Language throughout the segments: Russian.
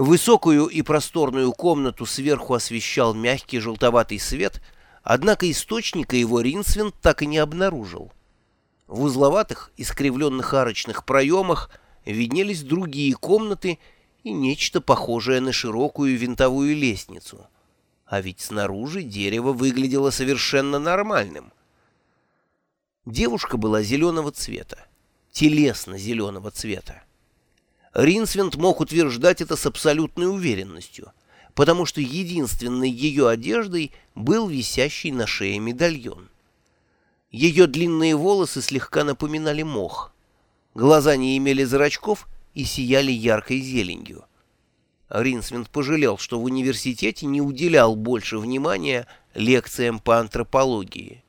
Высокую и просторную комнату сверху освещал мягкий желтоватый свет, однако источника его Ринсвинд так и не обнаружил. В узловатых, искривленных арочных проемах виднелись другие комнаты и нечто похожее на широкую винтовую лестницу. А ведь снаружи дерево выглядело совершенно нормальным. Девушка была зеленого цвета, телесно-зеленого цвета. Ринсвинд мог утверждать это с абсолютной уверенностью, потому что единственной ее одеждой был висящий на шее медальон. Ее длинные волосы слегка напоминали мох. Глаза не имели зрачков и сияли яркой зеленью. Ринсвинд пожалел, что в университете не уделял больше внимания лекциям по антропологии.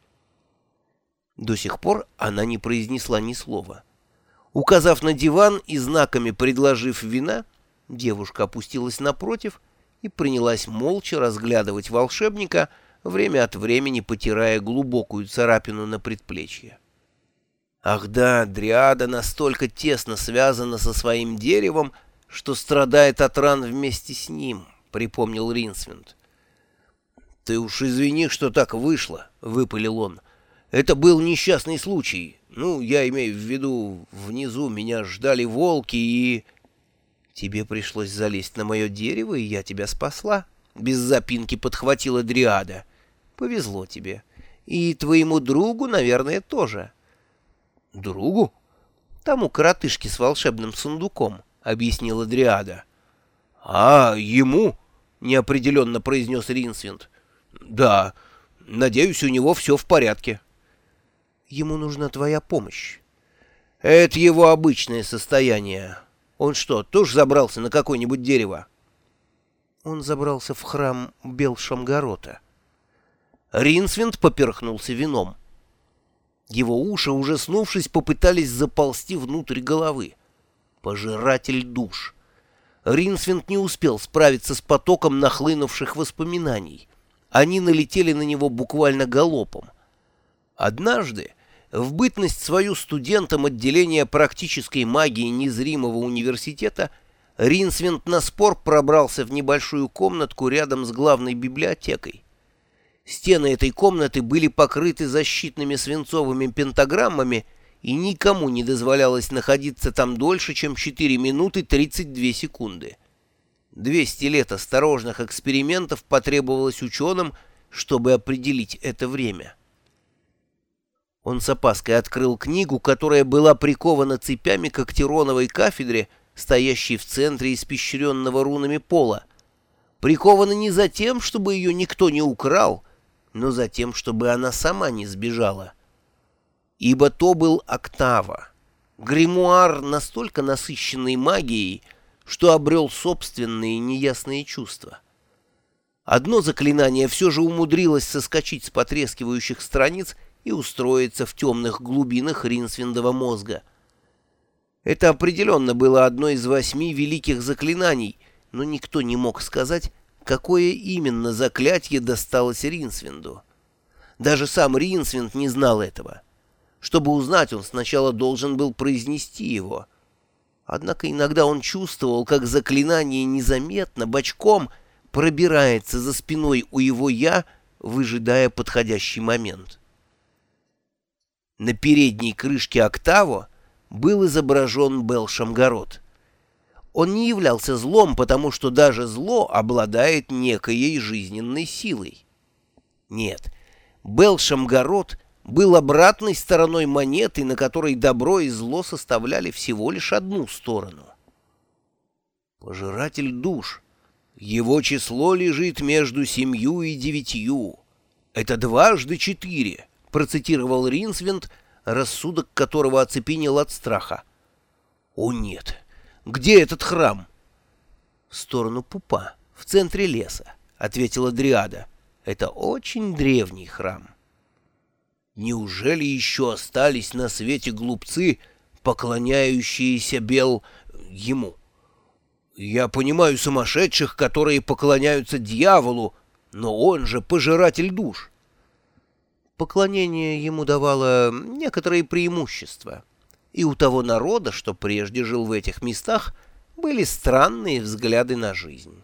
До сих пор она не произнесла ни слова. Указав на диван и знаками предложив вина, девушка опустилась напротив и принялась молча разглядывать волшебника, время от времени потирая глубокую царапину на предплечье. Ах да, Дриада настолько тесно связана со своим деревом, что страдает от ран вместе с ним, — припомнил Ринсвинд. — Ты уж извини, что так вышло, — выпалил он. — Это был несчастный случай. Ну, я имею в виду, внизу меня ждали волки и... Тебе пришлось залезть на мое дерево, и я тебя спасла. Без запинки подхватила Дриада. Повезло тебе. И твоему другу, наверное, тоже. Другу? Тому коротышке с волшебным сундуком, объяснила Дриада. А, ему? Неопределенно произнес Ринсвинд. Да, надеюсь, у него все в порядке. Ему нужна твоя помощь. Это его обычное состояние. Он что, тоже забрался на какое-нибудь дерево? Он забрался в храм Белшамгорота. Ринсвинд поперхнулся вином. Его уши, уже снувшись, попытались заползти внутрь головы. Пожиратель душ. Ринсвинд не успел справиться с потоком нахлынувших воспоминаний. Они налетели на него буквально галопом. Однажды в бытность свою студентом отделения практической магии незримого университета Ринсвинд на спор пробрался в небольшую комнатку рядом с главной библиотекой. Стены этой комнаты были покрыты защитными свинцовыми пентаграммами, и никому не дозволялось находиться там дольше, чем 4 минуты 32 секунды. 200 лет осторожных экспериментов потребовалось ученым, чтобы определить это время. Он с опаской открыл книгу, которая была прикована цепями к актироновой кафедре, стоящей в центре испещренного рунами пола. Прикована не за тем, чтобы ее никто не украл, но за тем, чтобы она сама не сбежала. Ибо то был октава. Гримуар настолько насыщенный магией, что обрел собственные неясные чувства. Одно заклинание все же умудрилось соскочить с потрескивающих страниц и устроиться в темных глубинах Ринсвиндова мозга. Это определенно было одно из восьми великих заклинаний, но никто не мог сказать, какое именно заклятие досталось Ринсвинду. Даже сам Ринсвинд не знал этого. Чтобы узнать, он сначала должен был произнести его. Однако иногда он чувствовал, как заклинание незаметно, бочком, пробирается за спиной у его «я», выжидая подходящий момент. На передней крышке «Октаво» был изображен Белшамгород. Он не являлся злом, потому что даже зло обладает некоей жизненной силой. Нет, Белшамгород был обратной стороной монеты, на которой добро и зло составляли всего лишь одну сторону. Пожиратель душ. Его число лежит между семью и девятью. Это дважды четыре процитировал Ринсвинд, рассудок которого оцепенел от страха. «О нет! Где этот храм?» «В сторону Пупа, в центре леса», — ответила Дриада. «Это очень древний храм». «Неужели еще остались на свете глупцы, поклоняющиеся бел... ему?» «Я понимаю сумасшедших, которые поклоняются дьяволу, но он же пожиратель душ». Поклонение ему давало некоторые преимущества, и у того народа, что прежде жил в этих местах, были странные взгляды на жизнь.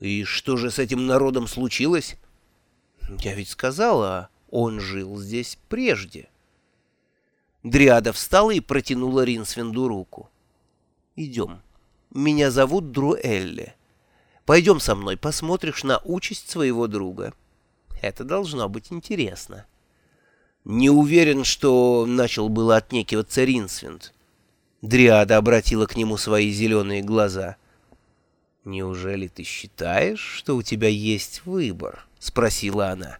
И что же с этим народом случилось? Я ведь сказала, он жил здесь прежде. Дриада встала и протянула Ринсвинду руку. «Идем. Меня зовут Друэлли. Пойдем со мной, посмотришь на участь своего друга. Это должно быть интересно». «Не уверен, что...» — начал было отнекиваться Ринсвинд. Дриада обратила к нему свои зеленые глаза. «Неужели ты считаешь, что у тебя есть выбор?» — спросила она.